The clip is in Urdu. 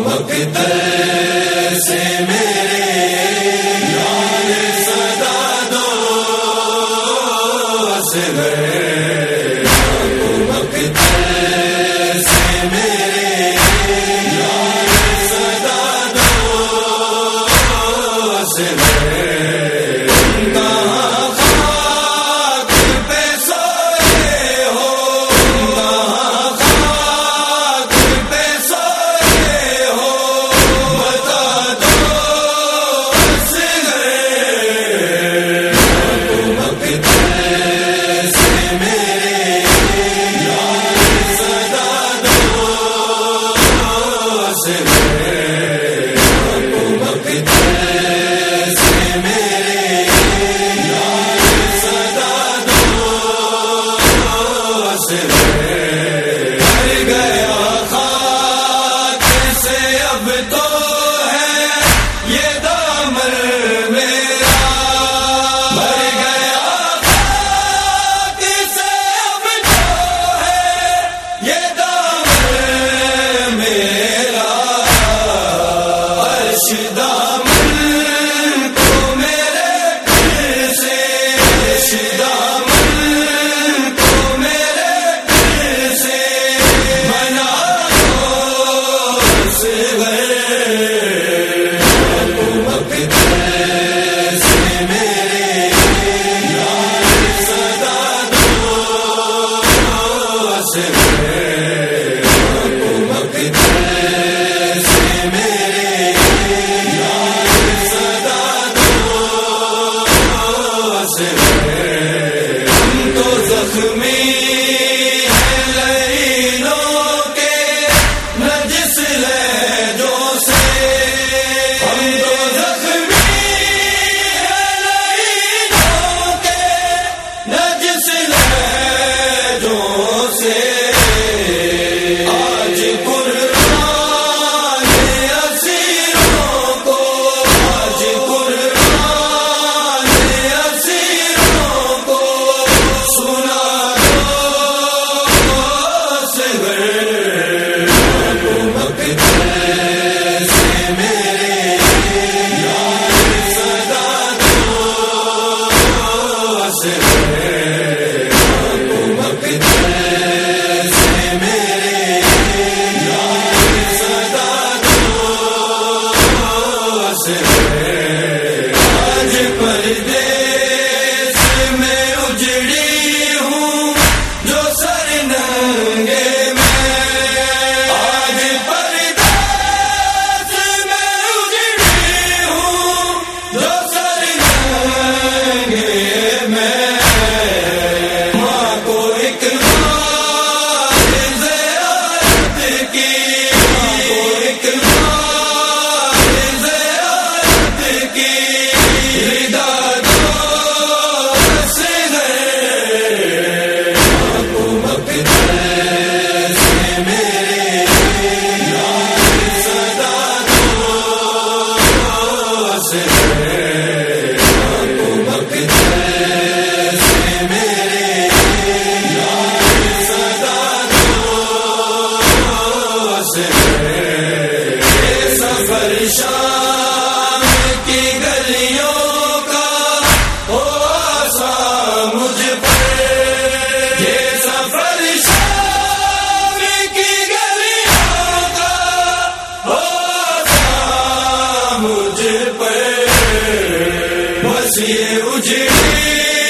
مقدر سے سفر شام کی گلیوں کا ہو آسا مجھ پر یہ سفر شام کی گلیوں کا ہو آسا مجھ بس یہ اجڑی